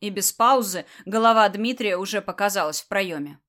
И без паузы голова Дмитрия уже показалась в проеме.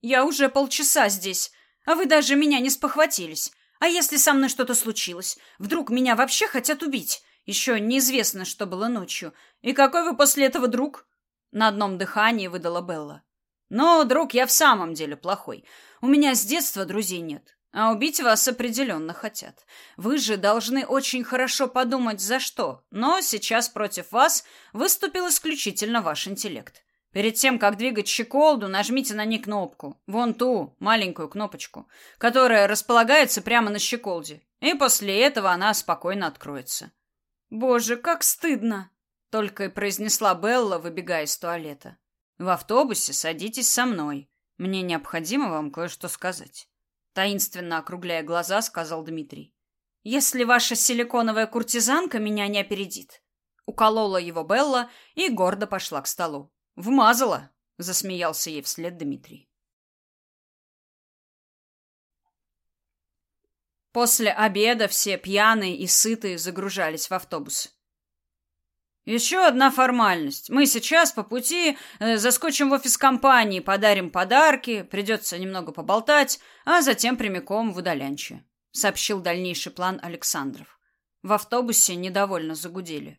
«Я уже полчаса здесь, а вы даже меня не спохватились. А если со мной что-то случилось? Вдруг меня вообще хотят убить? Еще неизвестно, что было ночью. И какой вы после этого друг?» На одном дыхании выдала Белла. «Ну, друг, я в самом деле плохой. У меня с детства друзей нет. А убить вас определенно хотят. Вы же должны очень хорошо подумать, за что. Но сейчас против вас выступил исключительно ваш интеллект. Перед тем, как двигать щеколду, нажмите на ней кнопку. Вон ту, маленькую кнопочку, которая располагается прямо на щеколде. И после этого она спокойно откроется. «Боже, как стыдно!» — только и произнесла Белла, выбегая из туалета. «В автобусе садитесь со мной. Мне необходимо вам кое-что сказать». Таинственно округляя глаза, сказал Дмитрий. «Если ваша силиконовая куртизанка меня не опередит». Уколола его Белла и гордо пошла к столу. «Вмазала!» — засмеялся ей вслед Дмитрий. После обеда все пьяные и сытые загружались в автобус. Еще одна формальность. Мы сейчас по пути э, заскочим в офис компании, подарим подарки, придется немного поболтать, а затем прямиком в Удалянче, сообщил дальнейший план Александров. В автобусе недовольно загудели.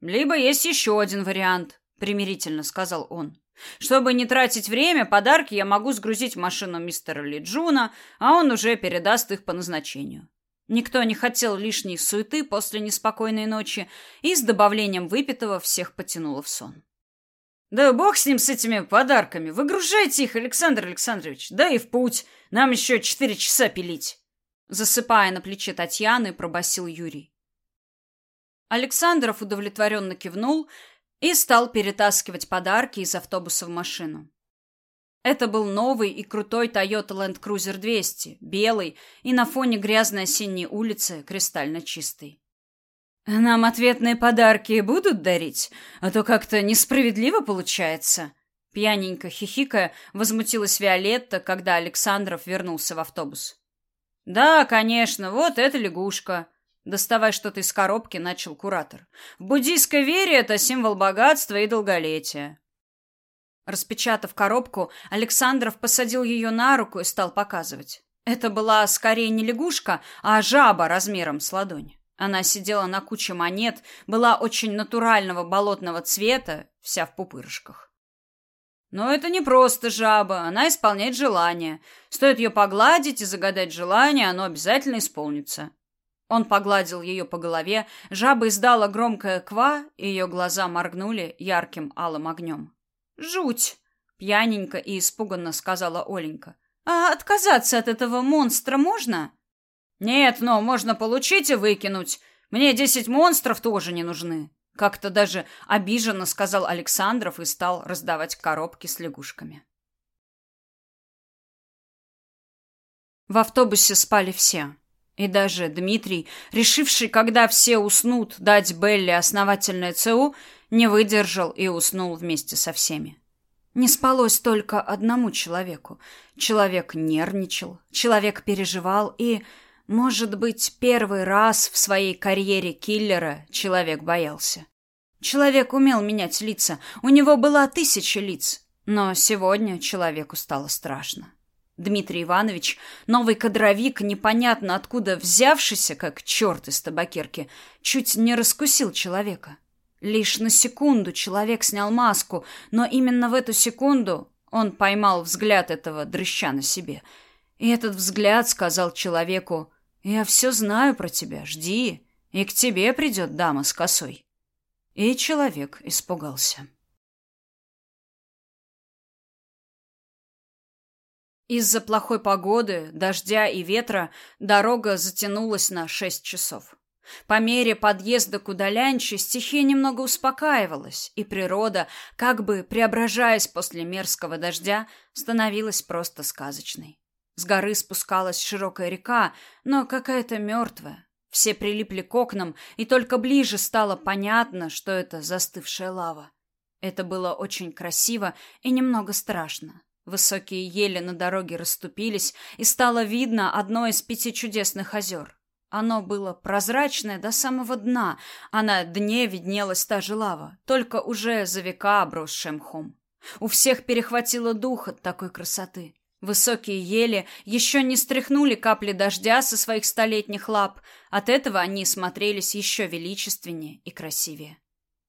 Либо есть еще один вариант, примирительно сказал он. Чтобы не тратить время, подарки я могу сгрузить в машину мистера Лиджуна, а он уже передаст их по назначению. Никто не хотел лишней суеты после неспокойной ночи, и с добавлением выпитого всех потянуло в сон. «Да бог с ним, с этими подарками! Выгружайте их, Александр Александрович! Да и в путь! Нам еще четыре часа пилить!» Засыпая на плече Татьяны, пробасил Юрий. Александров удовлетворенно кивнул и стал перетаскивать подарки из автобуса в машину. Это был новый и крутой Toyota Land Cruiser 200, белый и на фоне грязной осенней улицы кристально чистый. «Нам ответные подарки будут дарить? А то как-то несправедливо получается». Пьяненько хихикая, возмутилась Виолетта, когда Александров вернулся в автобус. «Да, конечно, вот эта лягушка». Доставая что-то из коробки, начал куратор. «В буддийской вере это символ богатства и долголетия. Распечатав коробку, Александров посадил ее на руку и стал показывать. Это была скорее не лягушка, а жаба размером с ладонь. Она сидела на куче монет, была очень натурального болотного цвета, вся в пупырышках. Но это не просто жаба, она исполняет желание. Стоит ее погладить и загадать желание, оно обязательно исполнится. Он погладил ее по голове, жаба издала громкое «ква», и ее глаза моргнули ярким алым огнем. Жуть, пьяненько и испуганно сказала Оленька. А отказаться от этого монстра можно? Нет, но можно получить и выкинуть. Мне десять монстров тоже не нужны. Как-то даже обиженно сказал Александров и стал раздавать коробки с лягушками. В автобусе спали все. И даже Дмитрий, решивший, когда все уснут, дать Белли основательное ЦУ, не выдержал и уснул вместе со всеми. Не спалось только одному человеку. Человек нервничал, человек переживал и, может быть, первый раз в своей карьере киллера человек боялся. Человек умел менять лица, у него была тысяча лиц, но сегодня человеку стало страшно. Дмитрий Иванович, новый кадровик, непонятно откуда взявшийся, как черт из табакерки, чуть не раскусил человека. Лишь на секунду человек снял маску, но именно в эту секунду он поймал взгляд этого дрыща на себе. И этот взгляд сказал человеку «Я все знаю про тебя, жди, и к тебе придет дама с косой». И человек испугался. Из-за плохой погоды, дождя и ветра дорога затянулась на шесть часов. По мере подъезда к Удалянче стихия немного успокаивалась, и природа, как бы преображаясь после мерзкого дождя, становилась просто сказочной. С горы спускалась широкая река, но какая-то мертвая. Все прилипли к окнам, и только ближе стало понятно, что это застывшая лава. Это было очень красиво и немного страшно. Высокие ели на дороге расступились, и стало видно одно из пяти чудесных озер. Оно было прозрачное до самого дна, а на дне виднелась та же лава, только уже за века обросшая мхом. У всех перехватило дух от такой красоты. Высокие ели еще не стряхнули капли дождя со своих столетних лап, от этого они смотрелись еще величественнее и красивее.